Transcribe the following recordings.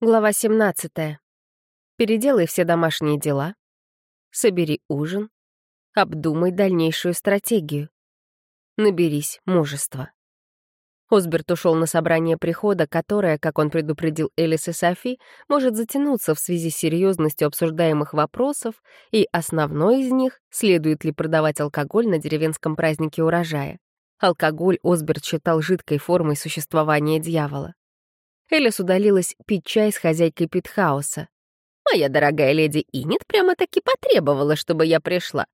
Глава 17. Переделай все домашние дела. Собери ужин. Обдумай дальнейшую стратегию. Наберись мужества. Осберт ушел на собрание прихода, которое, как он предупредил Элис и Софи, может затянуться в связи с серьезностью обсуждаемых вопросов, и основной из них — следует ли продавать алкоголь на деревенском празднике урожая. Алкоголь Осберт считал жидкой формой существования дьявола. Элис удалилась пить чай с хозяйкой питхауса. «Моя дорогая леди Инет прямо-таки потребовала, чтобы я пришла.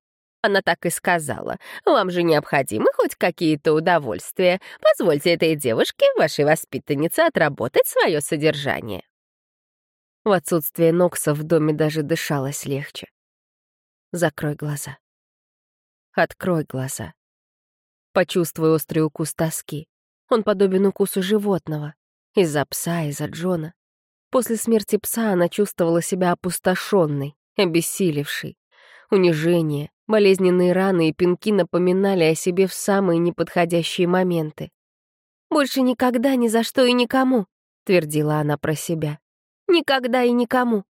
Она так и сказала. «Вам же необходимы хоть какие-то удовольствия. Позвольте этой девушке, вашей воспитаннице, отработать свое содержание». В отсутствие Нокса в доме даже дышалось легче. Закрой глаза. Открой глаза. Почувствуй острый укус тоски. Он подобен укусу животного. Из-за пса, из-за Джона. После смерти пса она чувствовала себя опустошенной, обессилевшей. Унижение, болезненные раны и пинки напоминали о себе в самые неподходящие моменты. «Больше никогда, ни за что и никому», — твердила она про себя. «Никогда и никому».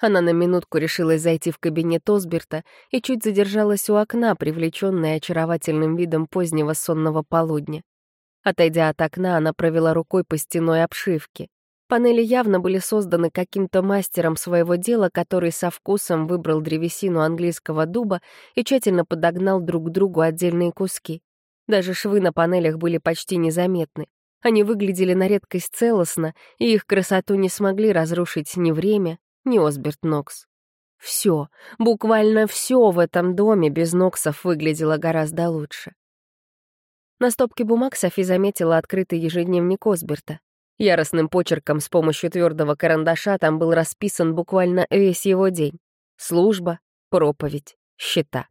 Она на минутку решилась зайти в кабинет Осберта и чуть задержалась у окна, привлеченная очаровательным видом позднего сонного полудня. Отойдя от окна, она провела рукой по стеной обшивки. Панели явно были созданы каким-то мастером своего дела, который со вкусом выбрал древесину английского дуба и тщательно подогнал друг к другу отдельные куски. Даже швы на панелях были почти незаметны. Они выглядели на редкость целостно, и их красоту не смогли разрушить ни время, ни Осберт Нокс. Все, буквально все в этом доме без Ноксов выглядело гораздо лучше. На стопке бумаг Софи заметила открытый ежедневник Осберта. Яростным почерком с помощью твердого карандаша там был расписан буквально весь его день. Служба, проповедь, счета.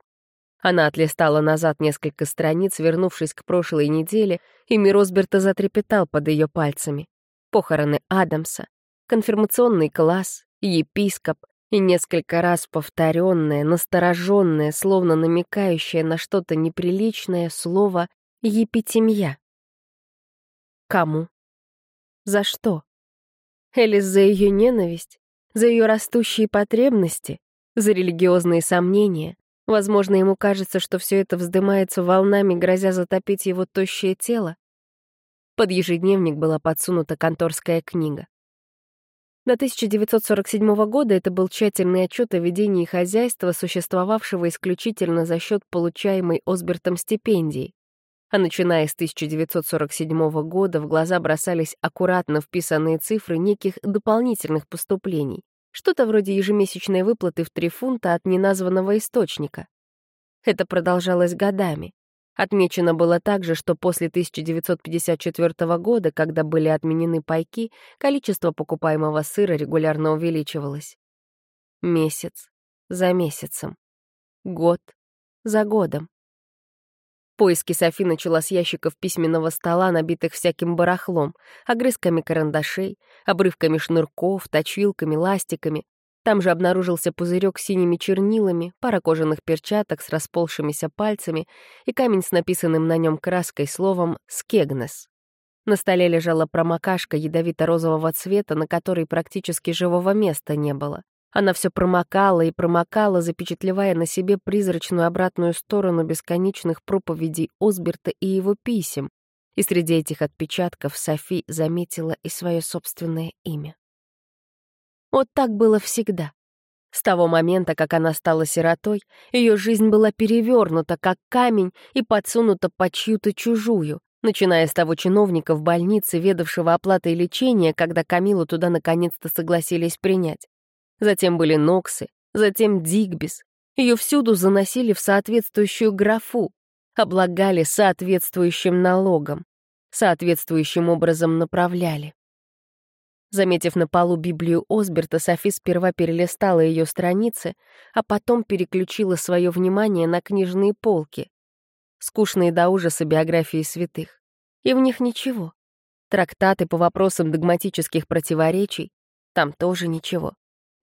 Она отлистала назад несколько страниц, вернувшись к прошлой неделе, и мир Осберта затрепетал под ее пальцами. Похороны Адамса, конфирмационный класс, епископ и несколько раз повторенное, настороженное, словно намекающее на что-то неприличное слово Епитемья. Кому? За что? Элис за ее ненависть, за ее растущие потребности, за религиозные сомнения. Возможно, ему кажется, что все это вздымается волнами, грозя затопить его тощее тело. Под ежедневник была подсунута конторская книга. До 1947 года это был тщательный отчет о ведении хозяйства, существовавшего исключительно за счет получаемой Осбертом стипендии а начиная с 1947 года в глаза бросались аккуратно вписанные цифры неких дополнительных поступлений, что-то вроде ежемесячной выплаты в три фунта от неназванного источника. Это продолжалось годами. Отмечено было также, что после 1954 года, когда были отменены пайки, количество покупаемого сыра регулярно увеличивалось. Месяц за месяцем. Год за годом. Поиски Софи начала с ящиков письменного стола, набитых всяким барахлом, огрызками карандашей, обрывками шнурков, точилками, ластиками. Там же обнаружился пузырек с синими чернилами, пара кожаных перчаток с расползшимися пальцами и камень с написанным на нем краской словом «Скегнес». На столе лежала промокашка ядовито-розового цвета, на которой практически живого места не было. Она все промокала и промокала, запечатлевая на себе призрачную обратную сторону бесконечных проповедей Осберта и его писем. И среди этих отпечатков Софи заметила и свое собственное имя. Вот так было всегда. С того момента, как она стала сиротой, ее жизнь была перевернута, как камень, и подсунута под чью-то чужую, начиная с того чиновника в больнице, ведавшего оплатой лечения, когда Камилу туда наконец-то согласились принять. Затем были Ноксы, затем Дигбис. Ее всюду заносили в соответствующую графу, облагали соответствующим налогом, соответствующим образом направляли. Заметив на полу Библию Осберта, Софи сперва перелистала ее страницы, а потом переключила свое внимание на книжные полки. Скучные до ужаса биографии святых. И в них ничего. Трактаты по вопросам догматических противоречий, там тоже ничего.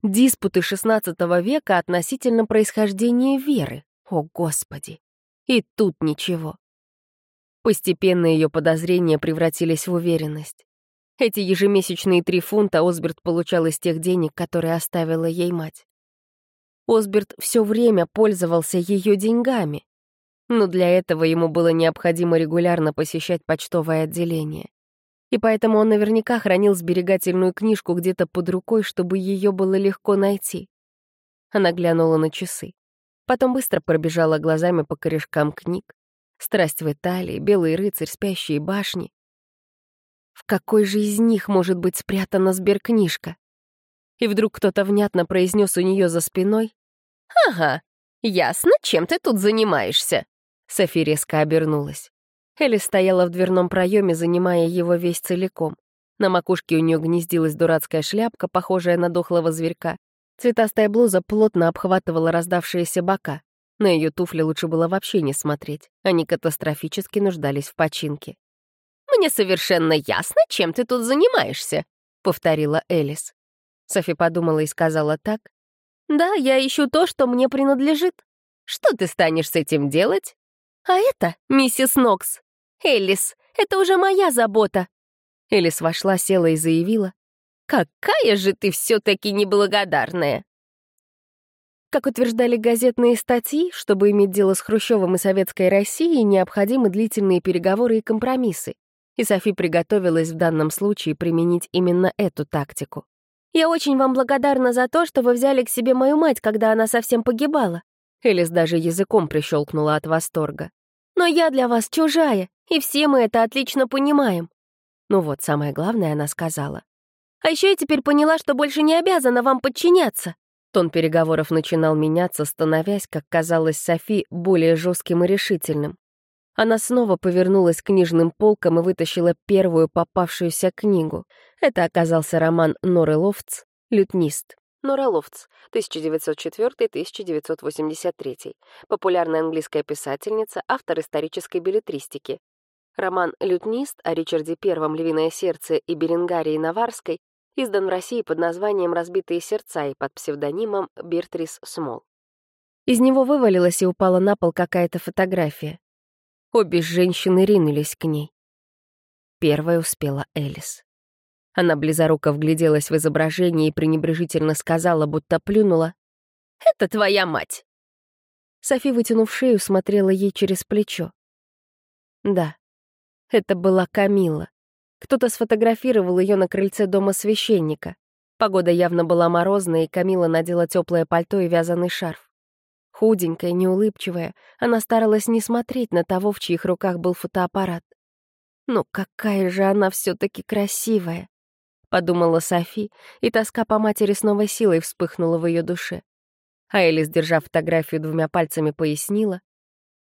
Диспуты XVI века относительно происхождения веры. О, Господи! И тут ничего. Постепенно ее подозрения превратились в уверенность. Эти ежемесячные три фунта Осберт получал из тех денег, которые оставила ей мать. Осберт все время пользовался ее деньгами, но для этого ему было необходимо регулярно посещать почтовое отделение. И поэтому он наверняка хранил сберегательную книжку где-то под рукой, чтобы ее было легко найти. Она глянула на часы. Потом быстро пробежала глазами по корешкам книг. «Страсть в Италии», «Белый рыцарь», «Спящие башни». В какой же из них может быть спрятана сберкнижка? И вдруг кто-то внятно произнес у нее за спиной. «Ага, ясно, чем ты тут занимаешься». Софи резко обернулась. Элли стояла в дверном проеме, занимая его весь целиком. На макушке у нее гнездилась дурацкая шляпка, похожая на дохлого зверька. Цветастая блуза плотно обхватывала раздавшиеся бока. На ее туфли лучше было вообще не смотреть. Они катастрофически нуждались в починке. «Мне совершенно ясно, чем ты тут занимаешься», — повторила Элис. Софи подумала и сказала так. «Да, я ищу то, что мне принадлежит. Что ты станешь с этим делать?» «А это миссис Нокс. Элис, это уже моя забота». Элис вошла, села и заявила. «Какая же ты все-таки неблагодарная!» Как утверждали газетные статьи, чтобы иметь дело с Хрущевым и Советской Россией, необходимы длительные переговоры и компромиссы и Софи приготовилась в данном случае применить именно эту тактику. «Я очень вам благодарна за то, что вы взяли к себе мою мать, когда она совсем погибала». Элис даже языком прищелкнула от восторга. «Но я для вас чужая, и все мы это отлично понимаем». Ну вот, самое главное она сказала. «А еще я теперь поняла, что больше не обязана вам подчиняться». Тон переговоров начинал меняться, становясь, как казалось Софи, более жестким и решительным. Она снова повернулась к книжным полкам и вытащила первую попавшуюся книгу. Это оказался роман Норы Лофтс «Лютнист». Нора Лофтс, 1904-1983. Популярная английская писательница, автор исторической билетристики. Роман «Лютнист» о Ричарде I, Львиное сердце и Беренгарии Наварской издан в России под названием «Разбитые сердца» и под псевдонимом Бертрис Смол. Из него вывалилась и упала на пол какая-то фотография. Обе женщины ринулись к ней. Первая успела Элис. Она близоруко вгляделась в изображение и пренебрежительно сказала, будто плюнула. «Это твоя мать!» Софи, вытянув шею, смотрела ей через плечо. Да, это была Камила. Кто-то сфотографировал ее на крыльце дома священника. Погода явно была морозная, и Камила надела теплое пальто и вязаный шарф. Худенькая, неулыбчивая, она старалась не смотреть на того, в чьих руках был фотоаппарат. «Ну какая же она все-таки красивая!» — подумала Софи, и тоска по матери с новой силой вспыхнула в ее душе. А Элис, держа фотографию двумя пальцами, пояснила.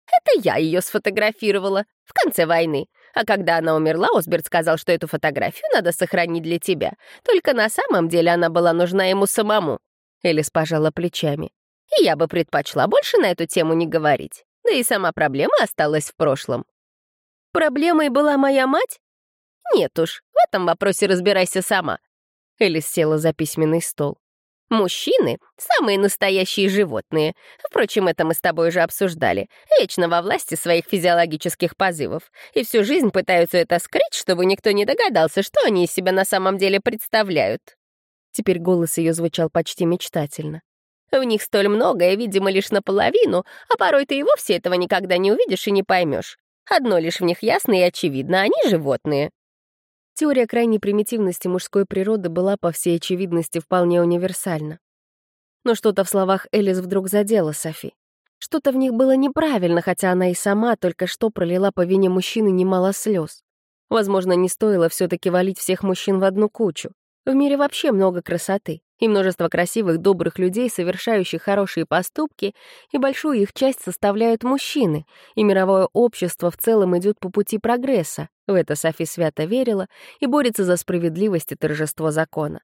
«Это я ее сфотографировала в конце войны. А когда она умерла, Осберт сказал, что эту фотографию надо сохранить для тебя. Только на самом деле она была нужна ему самому». Элис пожала плечами и я бы предпочла больше на эту тему не говорить. Да и сама проблема осталась в прошлом. Проблемой была моя мать? Нет уж, в этом вопросе разбирайся сама. Элис села за письменный стол. Мужчины — самые настоящие животные. Впрочем, это мы с тобой уже обсуждали. Вечно во власти своих физиологических позывов. И всю жизнь пытаются это скрыть, чтобы никто не догадался, что они из себя на самом деле представляют. Теперь голос ее звучал почти мечтательно. В них столь многое, видимо, лишь наполовину, а порой ты и вовсе этого никогда не увидишь и не поймешь. Одно лишь в них ясно и очевидно — они животные. Теория крайней примитивности мужской природы была, по всей очевидности, вполне универсальна. Но что-то в словах Элис вдруг задело Софи. Что-то в них было неправильно, хотя она и сама только что пролила по вине мужчины немало слез. Возможно, не стоило все таки валить всех мужчин в одну кучу. В мире вообще много красоты и множество красивых, добрых людей, совершающих хорошие поступки, и большую их часть составляют мужчины, и мировое общество в целом идет по пути прогресса, в это Софи свято верила, и борется за справедливость и торжество закона.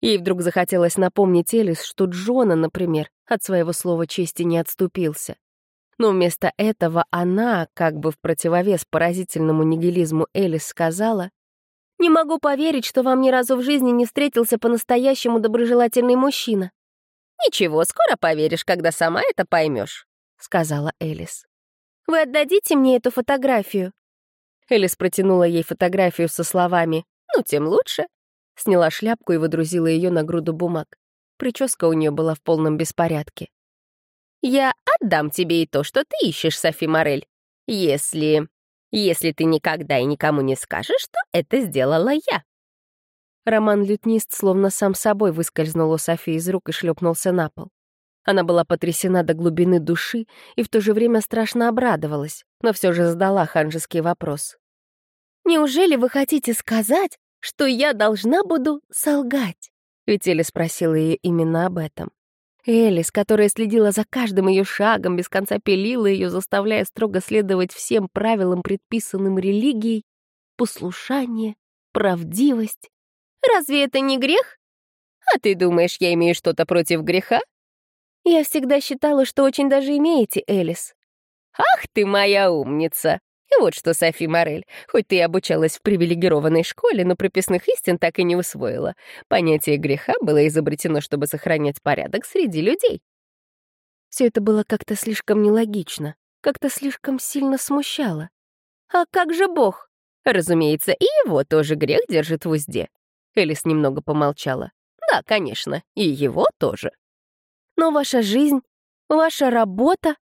Ей вдруг захотелось напомнить Элис, что Джона, например, от своего слова чести не отступился. Но вместо этого она, как бы в противовес поразительному нигилизму Элис, сказала, не могу поверить, что вам ни разу в жизни не встретился по-настоящему доброжелательный мужчина. Ничего, скоро поверишь, когда сама это поймешь, сказала Элис. Вы отдадите мне эту фотографию? Элис протянула ей фотографию со словами Ну, тем лучше. Сняла шляпку и выдрузила ее на груду бумаг. Прическа у нее была в полном беспорядке. «Я отдам тебе и то, что ты ищешь, Софи Морель, если... если ты никогда и никому не скажешь, что это сделала я». Роман-лютнист словно сам собой выскользнул у Софи из рук и шлепнулся на пол. Она была потрясена до глубины души и в то же время страшно обрадовалась, но все же задала ханжеский вопрос. «Неужели вы хотите сказать, что я должна буду солгать?» Ведь Элли спросила ее именно об этом. Элис, которая следила за каждым ее шагом, без конца пилила ее, заставляя строго следовать всем правилам, предписанным религией, послушание, правдивость. Разве это не грех? А ты думаешь, я имею что-то против греха? Я всегда считала, что очень даже имеете, Элис. Ах ты моя умница! И вот что, Софи Морель, хоть ты и обучалась в привилегированной школе, но прописных истин так и не усвоила. Понятие греха было изобретено, чтобы сохранять порядок среди людей. Все это было как-то слишком нелогично, как-то слишком сильно смущало. А как же Бог? Разумеется, и его тоже грех держит в узде. Элис немного помолчала. Да, конечно, и его тоже. Но ваша жизнь, ваша работа...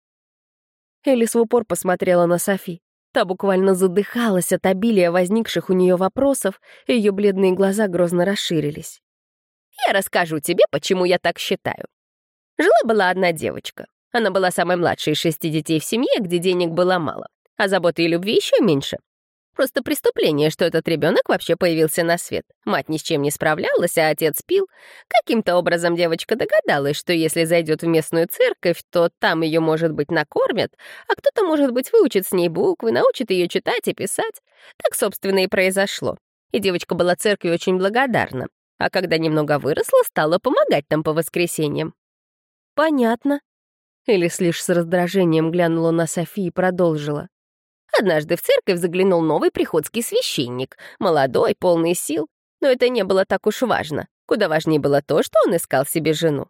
Элис в упор посмотрела на Софи. Та буквально задыхалась от обилия возникших у нее вопросов, и ее бледные глаза грозно расширились. «Я расскажу тебе, почему я так считаю. Жила-была одна девочка. Она была самой младшей из шести детей в семье, где денег было мало, а заботы и любви еще меньше. Просто преступление, что этот ребенок вообще появился на свет. Мать ни с чем не справлялась, а отец пил. Каким-то образом девочка догадалась, что если зайдет в местную церковь, то там ее, может быть, накормят, а кто-то, может быть, выучит с ней буквы, научит ее читать и писать. Так, собственно, и произошло. И девочка была церкви очень благодарна. А когда немного выросла, стала помогать там по воскресеньям. «Понятно». Элис лишь с раздражением глянула на Софи и продолжила. Однажды в церковь заглянул новый приходский священник, молодой, полный сил. Но это не было так уж важно. Куда важнее было то, что он искал себе жену.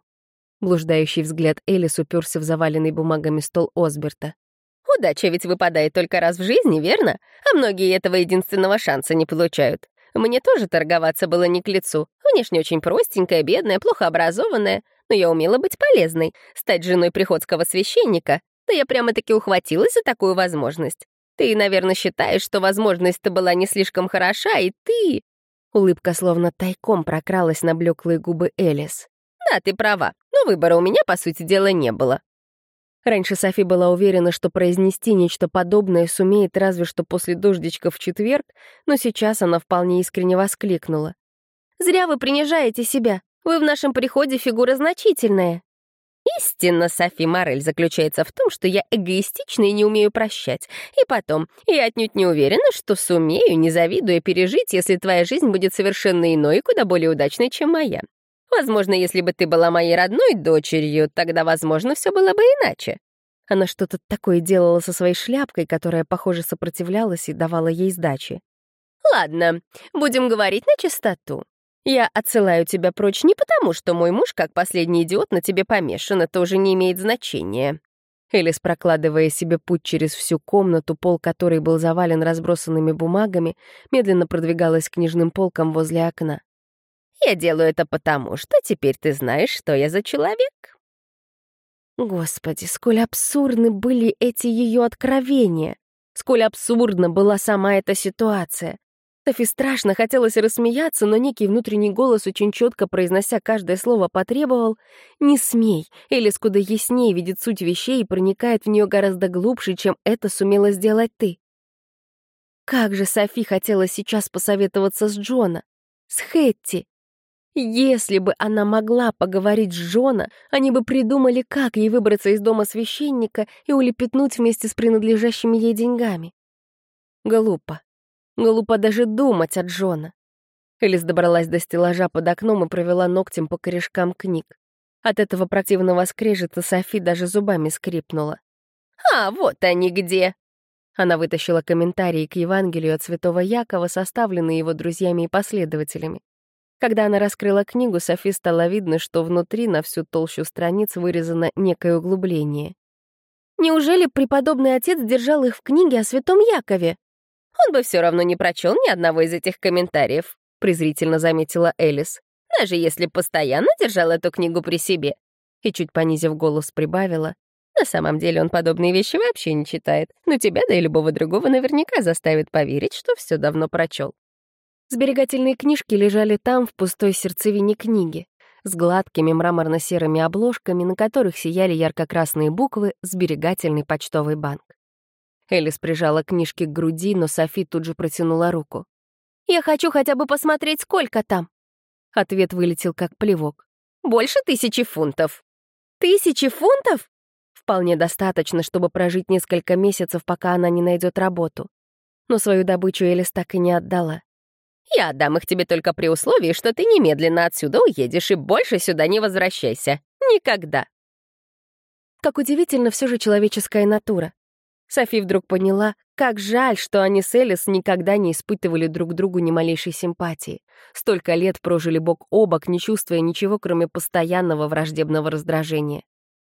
Блуждающий взгляд Элис уперся в заваленный бумагами стол Осберта. «Удача ведь выпадает только раз в жизни, верно? А многие этого единственного шанса не получают. Мне тоже торговаться было не к лицу. Внешне очень простенькая, бедная, плохо образованная, но я умела быть полезной, стать женой приходского священника. Да я прямо-таки ухватилась за такую возможность. Ты, наверное, считаешь, что возможность-то была не слишком хороша, и ты...» Улыбка словно тайком прокралась на блеклые губы Элис. «Да, ты права, но выбора у меня, по сути дела, не было». Раньше Софи была уверена, что произнести нечто подобное сумеет разве что после дождичка в четверг, но сейчас она вполне искренне воскликнула. «Зря вы принижаете себя. Вы в нашем приходе фигура значительная». Истинно, Софи Морель заключается в том, что я эгоистична и не умею прощать. И потом, я отнюдь не уверена, что сумею, не завидуя, пережить, если твоя жизнь будет совершенно иной и куда более удачной, чем моя. Возможно, если бы ты была моей родной дочерью, тогда, возможно, все было бы иначе. Она что-то такое делала со своей шляпкой, которая, похоже, сопротивлялась и давала ей сдачи. Ладно, будем говорить на чистоту. Я отсылаю тебя прочь не потому, что мой муж, как последний идиот, на тебе помешан, это уже не имеет значения». Элис, прокладывая себе путь через всю комнату, пол которой был завален разбросанными бумагами, медленно продвигалась к книжным полкам возле окна. «Я делаю это потому, что теперь ты знаешь, что я за человек». Господи, сколь абсурдны были эти ее откровения! Сколь абсурдна была сама эта ситуация! Софи страшно хотелось рассмеяться, но некий внутренний голос, очень четко произнося каждое слово, потребовал «Не смей!» Элис куда яснее видит суть вещей и проникает в нее гораздо глубже, чем это сумела сделать ты. Как же Софи хотела сейчас посоветоваться с Джона, с Хэтти. Если бы она могла поговорить с Джона, они бы придумали, как ей выбраться из дома священника и улепетнуть вместе с принадлежащими ей деньгами. Глупо. Глупо даже думать о Джона. Элис добралась до стеллажа под окном и провела ногтем по корешкам книг. От этого противного скрежета Софи даже зубами скрипнула. «А, вот они где!» Она вытащила комментарии к Евангелию от святого Якова, составленные его друзьями и последователями. Когда она раскрыла книгу, Софи стало видно, что внутри на всю толщу страниц вырезано некое углубление. «Неужели преподобный отец держал их в книге о святом Якове?» Он бы все равно не прочел ни одного из этих комментариев. презрительно заметила Элис. «Даже если постоянно держал эту книгу при себе». И чуть понизив голос, прибавила. «На самом деле он подобные вещи вообще не читает, но тебя, да и любого другого наверняка заставит поверить, что все давно прочел». Сберегательные книжки лежали там, в пустой сердцевине книги, с гладкими мраморно-серыми обложками, на которых сияли ярко-красные буквы «Сберегательный почтовый банк». Элис прижала книжки к груди, но Софи тут же протянула руку. «Я хочу хотя бы посмотреть, сколько там!» Ответ вылетел как плевок. «Больше тысячи фунтов!» «Тысячи фунтов?» Вполне достаточно, чтобы прожить несколько месяцев, пока она не найдет работу. Но свою добычу Элис так и не отдала. «Я отдам их тебе только при условии, что ты немедленно отсюда уедешь и больше сюда не возвращайся. Никогда!» Как удивительно все же человеческая натура. Софи вдруг поняла, как жаль, что они с Элис никогда не испытывали друг другу ни малейшей симпатии. Столько лет прожили бок о бок, не чувствуя ничего, кроме постоянного враждебного раздражения.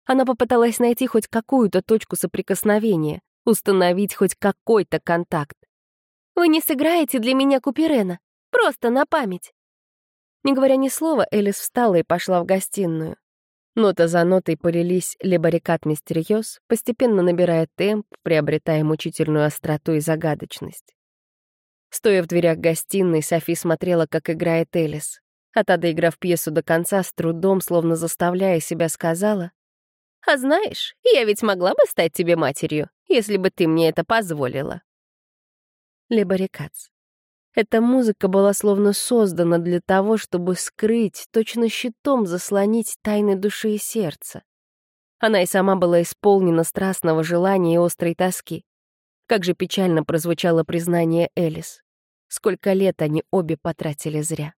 Она попыталась найти хоть какую-то точку соприкосновения, установить хоть какой-то контакт. «Вы не сыграете для меня Куперена? Просто на память!» Не говоря ни слова, Элис встала и пошла в гостиную. Нота за нотой полились лебарикат мистериоз, постепенно набирая темп, приобретая мучительную остроту и загадочность. Стоя в дверях гостиной, Софи смотрела, как играет Элис. А та, доиграв пьесу до конца, с трудом, словно заставляя себя, сказала, «А знаешь, я ведь могла бы стать тебе матерью, если бы ты мне это позволила». Лебарикац. Эта музыка была словно создана для того, чтобы скрыть, точно щитом заслонить тайны души и сердца. Она и сама была исполнена страстного желания и острой тоски. Как же печально прозвучало признание Элис. Сколько лет они обе потратили зря.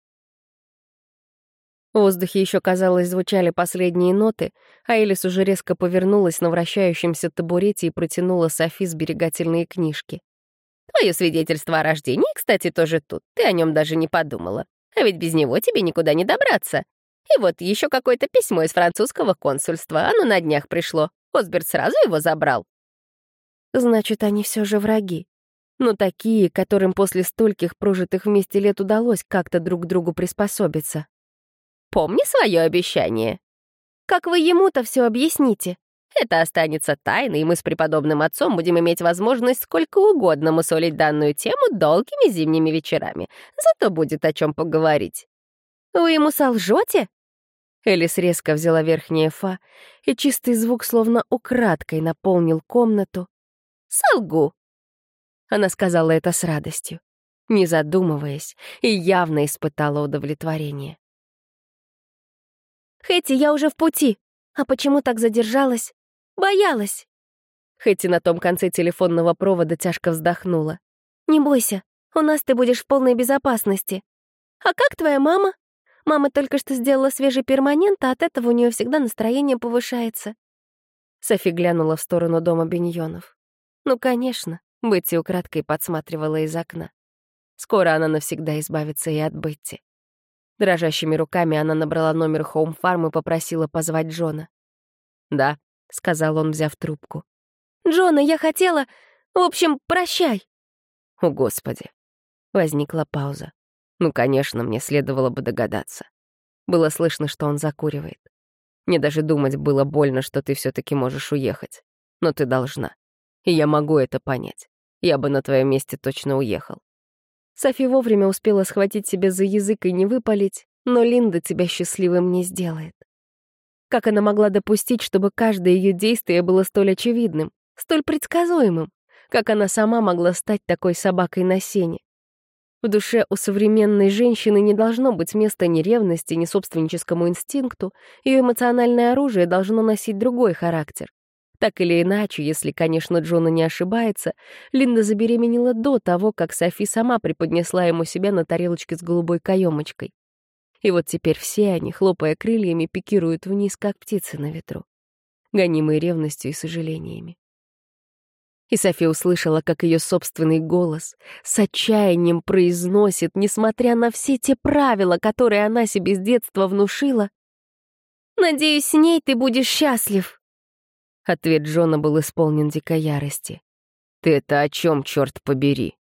В воздухе еще, казалось, звучали последние ноты, а Элис уже резко повернулась на вращающемся табурете и протянула Софи сберегательные книжки. Твое свидетельство о рождении, кстати, тоже тут. Ты о нем даже не подумала. А ведь без него тебе никуда не добраться. И вот еще какое-то письмо из французского консульства. Оно на днях пришло. Осберт сразу его забрал. Значит, они все же враги. Но такие, которым после стольких прожитых вместе лет удалось как-то друг к другу приспособиться. Помни свое обещание. Как вы ему-то все объясните? Это останется тайной, и мы с преподобным отцом будем иметь возможность сколько угодно мусолить данную тему долгими зимними вечерами. Зато будет о чем поговорить. Вы ему солжете? Элис резко взяла верхнее фа, и чистый звук словно украдкой наполнил комнату. «Солгу!» Она сказала это с радостью, не задумываясь, и явно испытала удовлетворение. «Хэти, я уже в пути. А почему так задержалась? Боялась. Хэти на том конце телефонного провода тяжко вздохнула. «Не бойся, у нас ты будешь в полной безопасности. А как твоя мама? Мама только что сделала свежий перманент, а от этого у нее всегда настроение повышается». Софи глянула в сторону дома Беньонов. Ну, конечно, Бетти украдкой подсматривала из окна. Скоро она навсегда избавится и от Бетти. Дрожащими руками она набрала номер Хоум-фарм и попросила позвать Джона. «Да», — сказал он, взяв трубку. «Джона, я хотела... В общем, прощай!» «О, Господи!» Возникла пауза. Ну, конечно, мне следовало бы догадаться. Было слышно, что он закуривает. Мне даже думать было больно, что ты все таки можешь уехать. Но ты должна. И я могу это понять. Я бы на твоем месте точно уехал. Софи вовремя успела схватить себя за язык и не выпалить, но Линда тебя счастливым не сделает. Как она могла допустить, чтобы каждое ее действие было столь очевидным, столь предсказуемым? Как она сама могла стать такой собакой на сене? В душе у современной женщины не должно быть места ни ревности, ни собственническому инстинкту, ее эмоциональное оружие должно носить другой характер. Так или иначе, если, конечно, Джона не ошибается, Линда забеременела до того, как Софи сама преподнесла ему себя на тарелочке с голубой каемочкой. И вот теперь все они, хлопая крыльями, пикируют вниз, как птицы на ветру, гонимые ревностью и сожалениями. И София услышала, как ее собственный голос с отчаянием произносит, несмотря на все те правила, которые она себе с детства внушила, «Надеюсь, с ней ты будешь счастлив». Ответ Джона был исполнен дикой ярости. «Ты это о чем, черт побери?»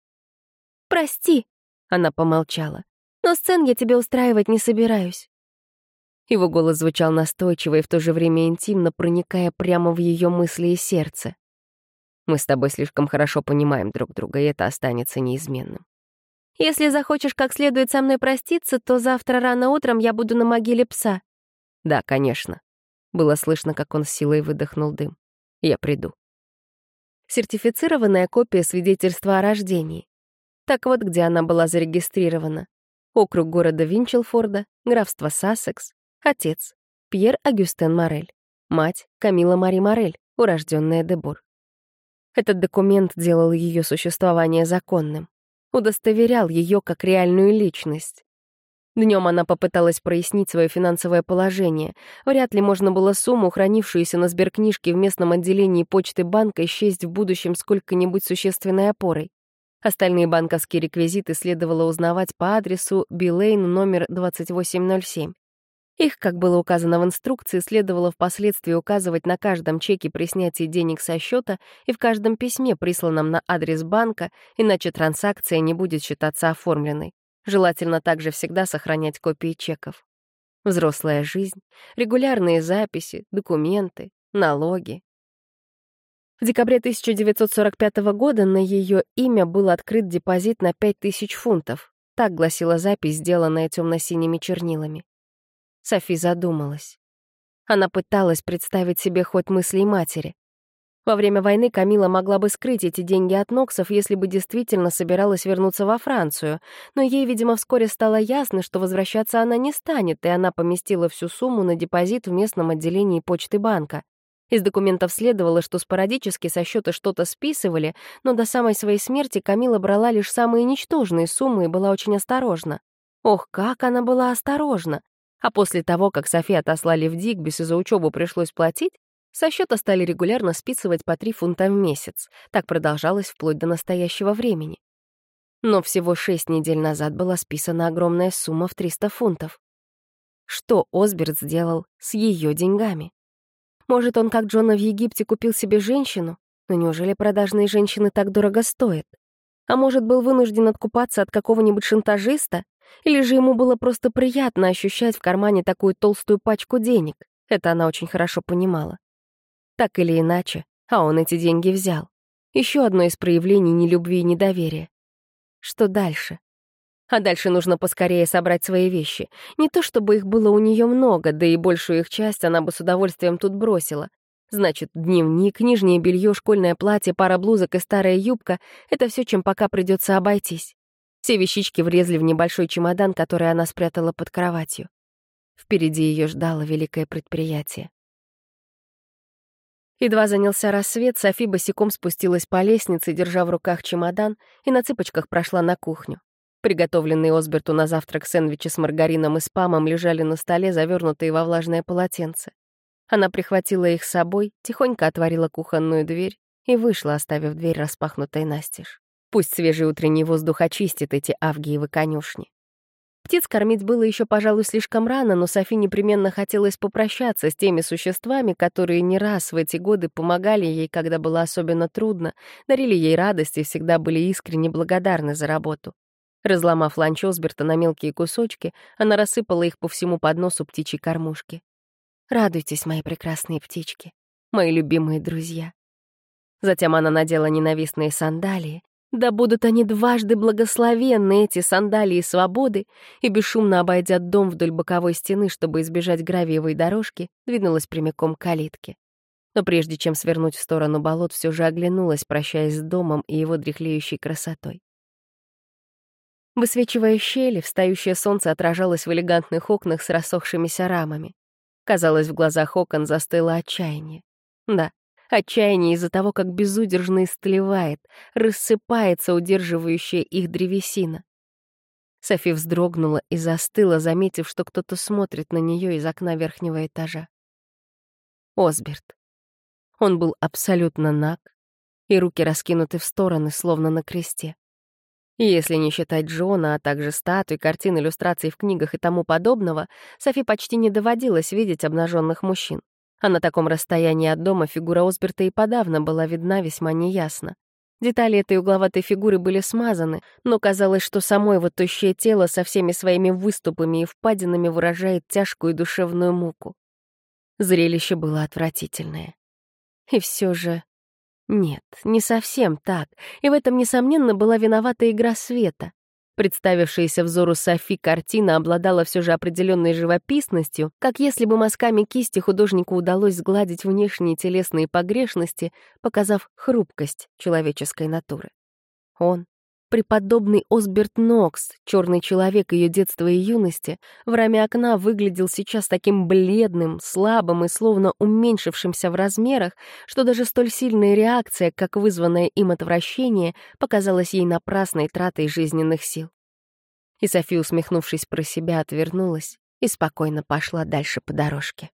«Прости», — она помолчала. Но сцен я тебе устраивать не собираюсь». Его голос звучал настойчиво и в то же время интимно, проникая прямо в ее мысли и сердце. «Мы с тобой слишком хорошо понимаем друг друга, и это останется неизменным. Если захочешь как следует со мной проститься, то завтра рано утром я буду на могиле пса». «Да, конечно». Было слышно, как он с силой выдохнул дым. «Я приду». Сертифицированная копия свидетельства о рождении. Так вот, где она была зарегистрирована. Округ города Винчелфорда, графство Сассекс, Отец — Пьер Агюстен Морель. Мать — Камила Мари Морель, урожденная Дебур. Этот документ делал ее существование законным, удостоверял ее как реальную личность. Днем она попыталась прояснить свое финансовое положение. Вряд ли можно было сумму, хранившуюся на сберкнижке в местном отделении почты банка, исчесть в будущем сколько-нибудь существенной опорой. Остальные банковские реквизиты следовало узнавать по адресу Билейн номер 2807. Их, как было указано в инструкции, следовало впоследствии указывать на каждом чеке при снятии денег со счета и в каждом письме, присланном на адрес банка, иначе транзакция не будет считаться оформленной. Желательно также всегда сохранять копии чеков. Взрослая жизнь, регулярные записи, документы, налоги. В декабре 1945 года на ее имя был открыт депозит на 5000 фунтов. Так гласила запись, сделанная темно-синими чернилами. Софи задумалась. Она пыталась представить себе хоть мысли матери. Во время войны Камила могла бы скрыть эти деньги от Ноксов, если бы действительно собиралась вернуться во Францию, но ей, видимо, вскоре стало ясно, что возвращаться она не станет, и она поместила всю сумму на депозит в местном отделении почты банка. Из документов следовало, что спорадически со счета что-то списывали, но до самой своей смерти Камила брала лишь самые ничтожные суммы и была очень осторожна. Ох, как она была осторожна! А после того, как Софи отослали в Дигбис и за учебу пришлось платить, со счета стали регулярно списывать по 3 фунта в месяц. Так продолжалось вплоть до настоящего времени. Но всего шесть недель назад была списана огромная сумма в 300 фунтов. Что Осберт сделал с ее деньгами? Может, он, как Джона в Египте, купил себе женщину? Но неужели продажные женщины так дорого стоят? А может, был вынужден откупаться от какого-нибудь шантажиста? Или же ему было просто приятно ощущать в кармане такую толстую пачку денег? Это она очень хорошо понимала. Так или иначе, а он эти деньги взял. Еще одно из проявлений нелюбви и недоверия. Что дальше? А дальше нужно поскорее собрать свои вещи. Не то чтобы их было у нее много, да и большую их часть она бы с удовольствием тут бросила. Значит, дневник, нижнее белье, школьное платье, пара блузок и старая юбка — это все, чем пока придется обойтись. Все вещички влезли в небольшой чемодан, который она спрятала под кроватью. Впереди ее ждало великое предприятие. Едва занялся рассвет, Софи босиком спустилась по лестнице, держа в руках чемодан, и на цыпочках прошла на кухню. Приготовленные Осберту на завтрак сэндвичи с маргарином и спамом лежали на столе, завернутые во влажное полотенце. Она прихватила их с собой, тихонько отворила кухонную дверь и вышла, оставив дверь распахнутой настежь. Пусть свежий утренний воздух очистит эти авгиевы конюшни. Птиц кормить было еще, пожалуй, слишком рано, но Софи непременно хотелось попрощаться с теми существами, которые не раз в эти годы помогали ей, когда было особенно трудно, дарили ей радость и всегда были искренне благодарны за работу. Разломав ланч Осберта на мелкие кусочки, она рассыпала их по всему подносу птичьей кормушки. «Радуйтесь, мои прекрасные птички, мои любимые друзья». Затем она надела ненавистные сандалии, да будут они дважды благословенны, эти сандалии свободы, и, бесшумно обойдя дом вдоль боковой стены, чтобы избежать гравиевой дорожки, двинулась прямиком к калитке. Но прежде чем свернуть в сторону болот, все же оглянулась, прощаясь с домом и его дряхлеющей красотой. Высвечивая щели, встающее солнце отражалось в элегантных окнах с рассохшимися рамами. Казалось, в глазах окон застыло отчаяние. Да, Отчаяние из-за того, как безудержно истлевает, рассыпается удерживающая их древесина. Софи вздрогнула и застыла, заметив, что кто-то смотрит на нее из окна верхнего этажа. Осберт. Он был абсолютно наг, и руки раскинуты в стороны, словно на кресте. Если не считать Джона, а также статуй, картин, иллюстраций в книгах и тому подобного, Софи почти не доводилось видеть обнаженных мужчин а на таком расстоянии от дома фигура Осберта и подавно была видна весьма неясно. Детали этой угловатой фигуры были смазаны, но казалось, что само его тощее тело со всеми своими выступами и впадинами выражает тяжкую душевную муку. Зрелище было отвратительное. И все же... Нет, не совсем так, и в этом, несомненно, была виновата игра света. Представившаяся взору Софи картина обладала все же определенной живописностью, как если бы мазками кисти художнику удалось сгладить внешние телесные погрешности, показав хрупкость человеческой натуры. Он, преподобный Осберт Нокс, черный человек ее детства и юности, в раме окна выглядел сейчас таким бледным, слабым и словно уменьшившимся в размерах, что даже столь сильная реакция, как вызванное им отвращение, показалась ей напрасной тратой жизненных сил. И София, усмехнувшись про себя, отвернулась и спокойно пошла дальше по дорожке.